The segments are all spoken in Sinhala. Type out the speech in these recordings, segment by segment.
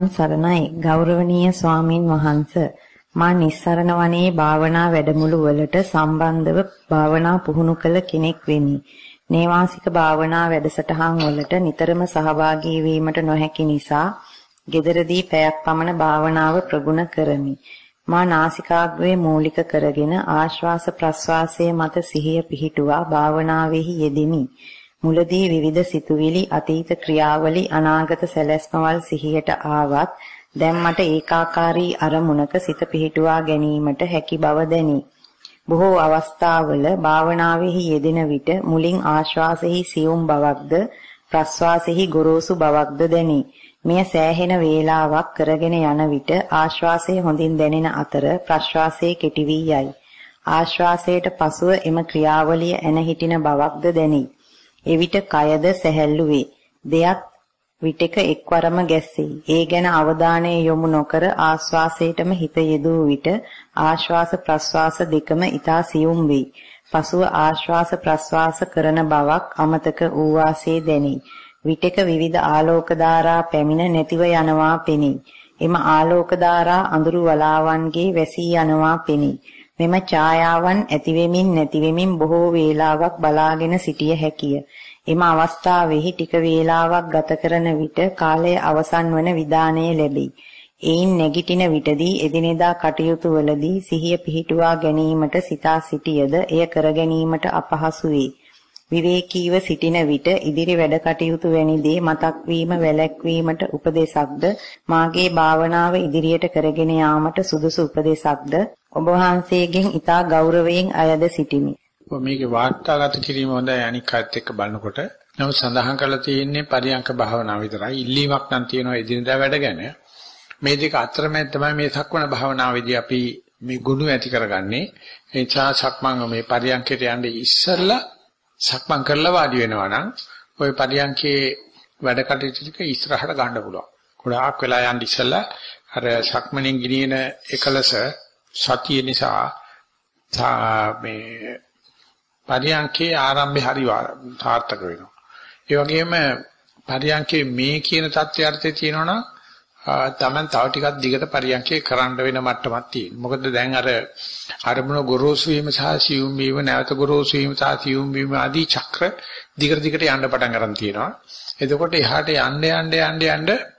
සරණයි ගෞරවනීය ස්වාමින් වහන්ස මා නිස්සරණ වනයේ භාවනා වැඩමුළු වලට සම්බන්ධව භාවනා පුහුණු කළ කෙනෙක් වෙමි. නේවාසික භාවනා වැඩසටහන් වලට නිතරම සහභාගී වීමට නොහැකි නිසා gederදී පැයක් පමණ භාවනාව ප්‍රගුණ කරමි. මා නාසිකාග්‍රේ මූලික කරගෙන ආශ්වාස ප්‍රශ්වාසයේ මත සිහිය පිහිටුවා භාවනාවෙහි යෙදිමි. මුලදී විවිධ සිතුවිලි අතීත ක්‍රියාවලි අනාගත සැලැස්මවල් සිහියට ආවත් දැන් මට ඒකාකාරී අරමුණක සිත පිහිටුවා ගැනීමට හැකි බව දැනේ. බොහෝ අවස්ථාවල භාවනාවෙහි යෙදෙන විට මුලින් ආශ්වාසෙහි සියුම් බවක්ද ප්‍රශ්වාසෙහි ගොරෝසු බවක්ද දැනේ. මෙය සෑහෙන වේලාවක් කරගෙන යන විට ආශ්වාසය හොඳින් දැනෙන අතර ප්‍රශ්වාසයේ කෙටි වී යයි. ආශ්වාසයට පසුව එම ක්‍රියාවලිය එන හිටින බවක්ද දැනේ. එවිට කයද සැහැල්ලු වේ. දෙයක් විටක එක්වරම ගැස්සෙයි. ඒ ගැන අවධානය යොමු නොකර ආශ්වාසයටම හිත යෙදූ විට ආශ්වාස ප්‍රශ්වාස දෙකම ඊතා සියුම් වෙයි. පසුව ආශ්වාස ප්‍රශ්වාස කරන බවක් අමතක වූ වාසේ දැනේ. විටක විවිධ ආලෝක ධාරා පැමිණ නැතිව යනවා පෙනේ. එම ආලෝක ධාරා අඳුරු වලාවන්ගේ වැසී යනවා පෙනේ. මෙම ඡායාවන් ඇතිවෙමින් නැතිවෙමින් බොහෝ වේලාවක් බලාගෙන සිටිය හැකිය. එම අවස්ථාවෙහි ටික වේලාවක් ගත කරන විට කාලය අවසන් වන විදානය ලැබේ. එයින් නැගිටින විටදී එදිනෙදා කටයුතු වලදී සිහිය පිහිටුවා ගැනීමට සිතා සිටියද එය කර ගැනීමට අපහසු වේ. විවේකීව සිටින විට ඉදිරි වැඩ කටයුතු වැනි දේ මතක් වීම වැළැක්වීමට උපදේශක්ද මාගේ භාවනාව ඉදිරියට කරගෙන යාමට සුදුසු උපදේශක්ද ඔබ වහන්සේගෙන් ඊටා ගෞරවයෙන් අයද සිටිමි. මේකේ වාර්තාගත කිරීම හොඳයි අනික් අයත් එක්ක බලනකොට. නමුත් සඳහන් කරලා තියෙන්නේ පරියංක භාවනාව විතරයි. ඉල්ලීමක් නම් තියෙනවා එදිනදා වැඩ ගැන. මේ දෙක අතරමැද තමයි මේ සක්වන භාවනාවේදී අපි මේ ගුණ ඇති කරගන්නේ. ඒ නිසා සක්මන් මේ පරියංකයට යන්නේ ඉස්සෙල්ලා සක්මන් කරලා වාඩි වෙනවා නම් ওই පරියංකේ වැඩ කටයුතු ටික ඉස්සරහට ගන්න පුළුවන්. ගොඩාක් වෙලා යන්න ඉස්සෙල්ලා අර සක්මණෙන් ගිනින එකලස සතිය නිසා මේ පරියන්කේ ආරම්භය හරි සාර්ථක වෙනවා. ඒ වගේම පරියන්කේ මේ කියන தත්ත්වයර්ථය තියෙනවනම් තමන් තව ටිකක් දිගට පරියන්කේ කරන්න වෙන මට්ටමක් තියෙනවා. මොකද දැන් අර අරමුණ ගොරෝසු වීම සහ සියුම් වීම නැවත ගොරෝසු වීම සහ සියුම් වීම ආදී චක්‍ර දිගට දිගට යන්න පටන් ගන්න තියෙනවා. එතකොට එහාට යන්න යන්න යන්න යන්න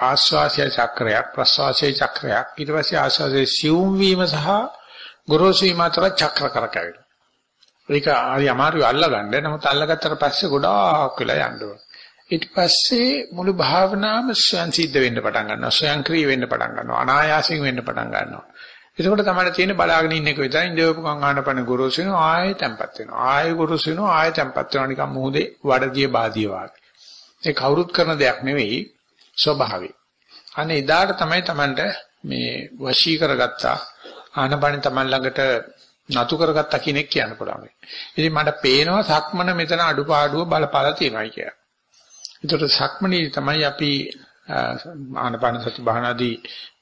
ආස්වාසය චක්‍රයක් ප්‍රස්වාසය චක්‍රයක් ඊට පස්සේ ආස්වාසයේ සිවුම් වීම සහ ගොරෝසු වීම අතර චක්‍ර කරකැවෙන. ඒක හරි අමාරුයි අල්ලගන්න. නමුත් අල්ලගත්තට පස්සේ ගොඩාක් වෙලා යන්න ඕන. ඊට පස්සේ මුළු භාවනාවම ස්වයන් සිද්ධ වෙන්න පටන් ගන්නවා. ස්වයංක්‍රීය වෙන්න පටන් ගන්නවා. අනායාසයෙන් වෙන්න පටන් ගන්නවා. එතකොට තමයි තියෙන්නේ බලාගෙන ඉන්න එක විතරයි ඉඳවපු කංගානපන ගොරෝසු වෙනවා ආයෙ තැම්පත් වෙනවා. ආයෙ ගොරෝසු වෙනවා ආයෙ තැම්පත් වෙනවා නිකන් මොහොතේ වඩදිය බාදිය වගේ. ඒ කවුරුත් කරන දෙයක් නෙවෙයි ස්වභාවය. අනේ එදාට තමයි Tamanට මේ වශී කරගත්තා ආනපන Taman ළඟට නතු කරගත්තා කියන එක කියන්න පුළුවන්. ඉතින් මට පේනවා සක්මන මෙතන අඩුපාඩුව බලපාලා තියෙනවා කියලා. ඒතකොට සක්මනේ තමයි අපි ආනපන සති භාවනාදී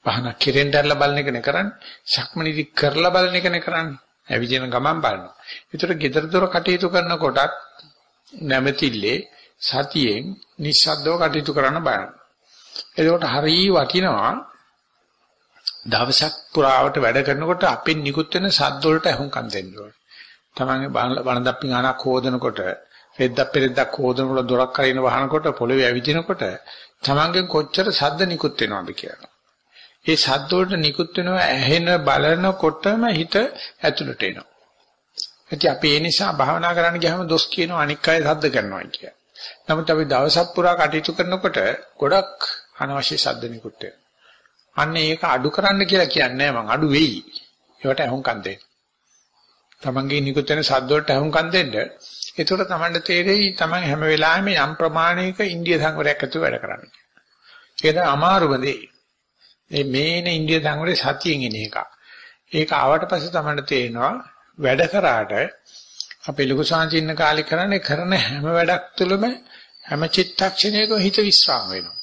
භාවන කිරෙන්ඩර්ලා බලන එක නේ කරන්නේ. සක්මනේදී කරලා බලන එක නේ කරන්නේ. ඇවිදින ගමන් බලනවා. ඒතකොට gedara dora කටයුතු කරනකොටත් නැමැතිල්ලේ සතියෙන් නිස්සද්දව කටයුතු කරන්න බලන්න. එතකොට හරිය වටිනවා දවසක් පුරාවට වැඩ කරනකොට අපෙන් නිකුත් වෙන සද්ද වලට අහුම්කම් දෙන්න ඕනේ. තමන්ගේ වණදප්පි ගානක් හොදනකොට, රෙද්දක් පෙරෙද්දක් හොදනකොට දොරක් කරින වහනකොට පොළවේ ඇවිදිනකොට තමන්ගෙන් කොච්චර සද්ද නිකුත් වෙනවද කියලා. ඒ සද්ද වලට නිකුත් වෙනවා ඇහෙන බලනකොටම හිත ඇතුළට එනවා. ඉතින් අපි ඒ නිසා භාවනා කරන්න ගියාම දොස් කියනවා අනික් අය සද්ද කරනවා කියලා. නමුත් අපි දවසක් පුරා කටයුතු කරනකොට ගොඩක් අනවශ්‍ය ශබ්ද නිකුත් අන්න ඒක අඩු කරන්න කියලා කියන්නේ මම අඩු වෙයි. ඒවට අහුම්කම් දෙන්න. තමන්ගේ නිකුත් වෙන ශබ්ද වලට අහුම්කම් දෙන්න. ඒකට තමන්ට තේරෙයි තමන් හැම වෙලාවෙම යම් ප්‍රමාණයක ඉන්දිය සංවරයක් ඇතුව වැඩ කරන්නේ. ඒක අමාරුම දේ. මේ මේන ඉන්දිය සංවරේ සතියෙන් එන එක. ඒක ආවට පස්සේ තමන්ට තේරෙනවා වැඩ කරාට අපේ ලොකු සංචින්න කාලේ කරන්නේ කරන හැම වැඩක් තුළම හැම චිත්තක්ෂණයකම හිත විස්්‍රාම වෙනවා.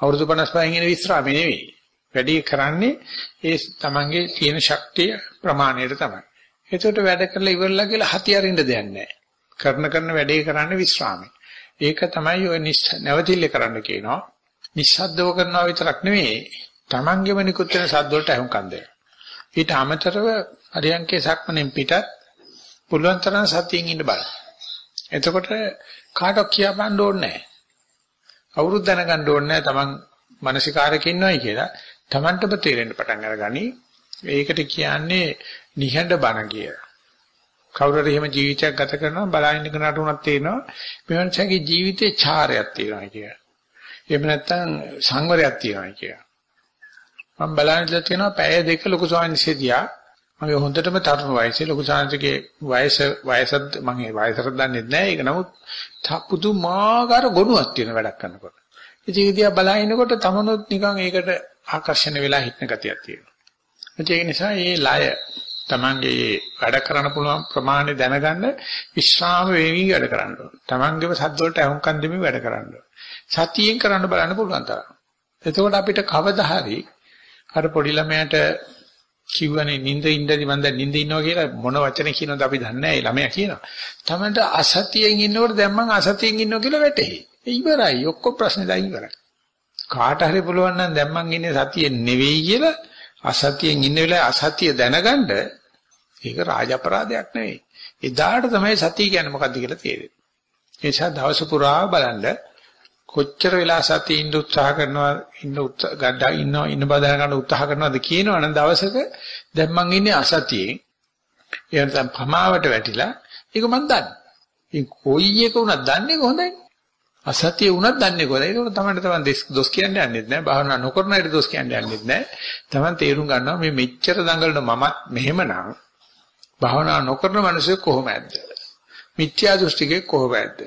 අවුරුදු 55 ඉගෙන විස්්‍රාමේ නෙවෙයි. වැඩි කරන්නේ ඒ තමන්ගේ තියෙන ශක්තිය ප්‍රමාණයට තමයි. ඒකට වැඩ කරලා ඉවරලා කියලා හති අරින්න දෙයක් නැහැ. කරන කරන වැඩේ කරන්නේ විස්්‍රාමේ. ඒක තමයි ඔය නැවතිල්ල කරන්න කියනවා. නිස්සද්දව කරනවා විතරක් නෙවෙයි Tamangeම නිකුත් වෙන සද්ද වලට අහුම්කම් දෙනවා. ඊට අමතරව අරියංකේ සක්මණෙන් පිටත් පුළුවන් තරම් සතියෙන් ඉන්න බලන්න. එතකොට කාටවත් කියපන්න ඕනේ නැහැ. අවුරුද්ද දැනගන්න ඕනේ නැහැ Taman මානසිකාරක ඉන්නවයි කියලා. Tamanටම තේරෙන්න පටන් අරගනි. ඒකට කියන්නේ නිහඬ බණ කියලා. කවුරු හරි එහෙම ජීවිතයක් ගත කරනවා බලහින්න කෙනාට උනත් තේරෙනවා මේ මනුස්සයාගේ ජීවිතේ ඡාරයක් තියෙනවා කියලා. එහෙම නැත්නම් සංවරයක් තියෙනවා කියලා. මම බලහින්නලා තියෙනවා පැය දෙක ලොකු ස්වාමීන් දියා මගේ හොඳටම තරුණ වයසේ ලොකු ස්වාමීන්ගේ වයස වයසත් මම ඒ වයසට දන්නේ නැහැ. ඒක නමුත් පුදුමාකාර ගුණයක් තියෙන වැඩක් කරනකොට. ඉතින් ඒක දිහා බලහිනකොට තමනුත් නිකන් ඒකට ආකර්ෂණය වෙලා හිටන ගතියක් තියෙනවා. ඒ නිසා මේ ලය තමන්ගේ වැඩ කරන්න පුළුවන් ප්‍රමාණය දැනගන්න විශ්‍රාම වේවි වැඩ කරන්න ඕන. තමන්ගේම සද්ද වලට අහුම්කම් දෙමින් වැඩ කරන්න ඕන. සතියෙන් කරන්න බලන්න පුළුවන් තරම්. එතකොට අපිට කවදා හරි අර පොඩි ළමයාට කිව්වනේ නිින්ද ඉඳි මම දැන් නිින්ද ඉන්නවා කියලා මොන වචනේ කියනවද අපි දන්නේ නැහැ. ළමයා කියනවා. තමන්ට අසතියෙන් ඉන්නකොට දැන් මං අසතියෙන් ඉන්නවා කියලා වැටහෙයි. ඉවරයි. ඔක්කොම ප්‍රශ්නේ දැන් ඉවරයි. කාට හරි පුළුවන් නම් දැන් මං ඉන්නේ සතියේ නෙවෙයි කියලා අසතියෙන් ඉන්න වෙලාවේ අසතිය දැනගන්න ඒක රාජ අපරාධයක් නෙවෙයි. එදාට තමයි සතිය කියන්නේ මොකද්ද කියලා තේරෙන්නේ. ඒ නිසා දවස පුරා බලන්න කොච්චර වෙලා සතිය ඉන්න උත්සාහ කරනවා ඉන්න උත්සාහ ගඩ ඉන්නවා ඉන්න බව දැනගන්න උත්සාහ කරනවද කියනවනම් දවසක දැන් මං ඉන්නේ අසතියේ. ඒ නැත්නම් ප්‍රමාවට වැටිලා ඒක මං දන්නේ. ඉතින් කොයි එක වුණත් දන්නේ හොඳයි. අසතිය වුණත් දන්නේ කොහොමද? ඒක තමයි තමයි දොස් කියන්නේ යන්නේත් නැහැ. භාවනා නොකරන අයට දොස් කියන්නේ යන්නේත් නැහැ. තමන් තේරුම් ගන්නවා මේ මෙච්චර දඟලන මමත් මෙහෙමනම් භාවනා නොකරන මිනිස්සු කොහොම ඇද්ද? මිත්‍යා දෘෂ්ටිකේ කොහොම ඇද්ද?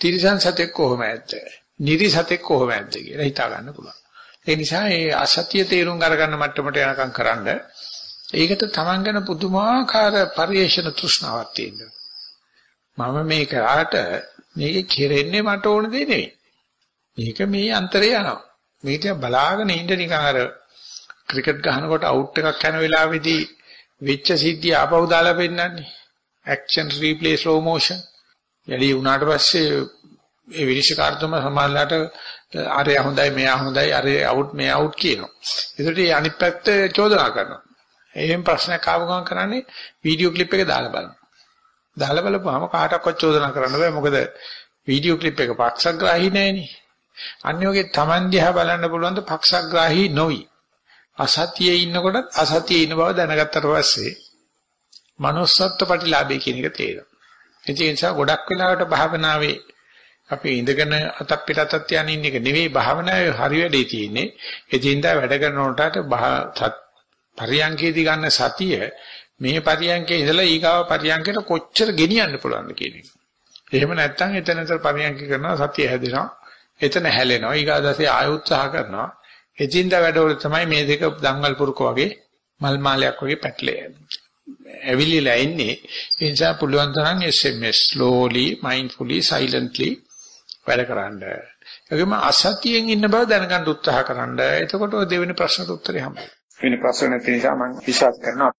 තිරිසන් සතෙක් කොහොම ඇද්ද? නිරි සතෙක් කොහොම ඇද්ද කියලා හිතා ගන්න පුළුවන්. ඒ නිසා මේ අසත්‍ය තේරුම් අරගන්න මට්ටමට යනකම් කරන්න ඒකට තමන් ගැන පුදුමාකාර පරිේශන තෘෂ්ණාවක් තියෙනවා. මම මේ කරාට මේක කෙරෙන්නේ මට ඕන දේ නෙවෙයි. මේක මේ අන්තරේ යනවා. මේක බලාගෙන ඉන්න නිකන් අර ක්‍රිකට් ගහනකොට අවුට් එකක් යන වෙලාවේදී වෙච්ච සිද්ධිය ආපහු දාලා පෙන්නන්නේ. action replay slow motion. යලි උනාට පස්සේ ඒ විනිශ්චයකාරතුමා සමාජලාට අරය හොඳයි මෙයා හොඳයි අරය අවුට් මෙයා අවුට් කියනවා. ඒකට මේ අනිත් පැත්ත චෝදනා කරනවා. එහෙම ප්‍රශ්නයක් ආව ගමන් කරන්නේ වීඩියෝ ක්ලිප් එක දාලා බලනවා. දාලා බලපුවාම කාටවත් චෝදනා කරන්න බෑ. මොකද වීඩියෝ ක්ලිප් එක පක්ෂග්‍රාහී නෑනේ. අන්‍යෝගේ Taman දිහා බලන්න පුළුවන් ද පක්ෂග්‍රාහී නොවි. අසතියේ ඉන්නකොට අසතියේ ඉන්න බව දැනගත්තට පස්සේ manussත්ත්ව ප්‍රතිලාභය කියන එක තේරෙනවා. ඒ නිසා ගොඩක් වෙලාවට භාවනාවේ අපි ඉඳගෙන අතක් පිට අතක් තියන ඉන්න එක නෙවෙයි භාවනාවේ හරි වැඩේ තියෙන්නේ. එදින්දා වැඩ කරනකොටට පරියන්කේදී ගන්න සතිය මේ පරියන්කේ ඉඳලා ඊගාව පරියන්කේට කොච්චර ගෙනියන්න පුළුවන්ද කියන එක. එහෙම නැත්නම් එතනතර පරියන්කේ කරනවා සතිය හැදෙනවා. එතන හැලෙනවා. ඊගාදසේ ආය උත්සාහ කරනවා. එදින්දා වැඩවල තමයි මේ දෙක දංගල් පුරුක වගේ මල් මාලයක් වගේ පැටලේ. ඇවිලිලා ඉන්නේ. ඒ නිසා පුළුවන් තරම් SMS slowly, mindfully, silently වැඩ කරන්න. ඒකම අසතියෙන් ඉන්න බව දැනගන්න උත්සාහ කරන්න. එතකොට ඔය දෙවෙනි ප්‍රශ්නට උත්තරේ හම්බෙයි. වෙන ප්‍රශ්න නැති නිසා මම විශ්වාස කරනවා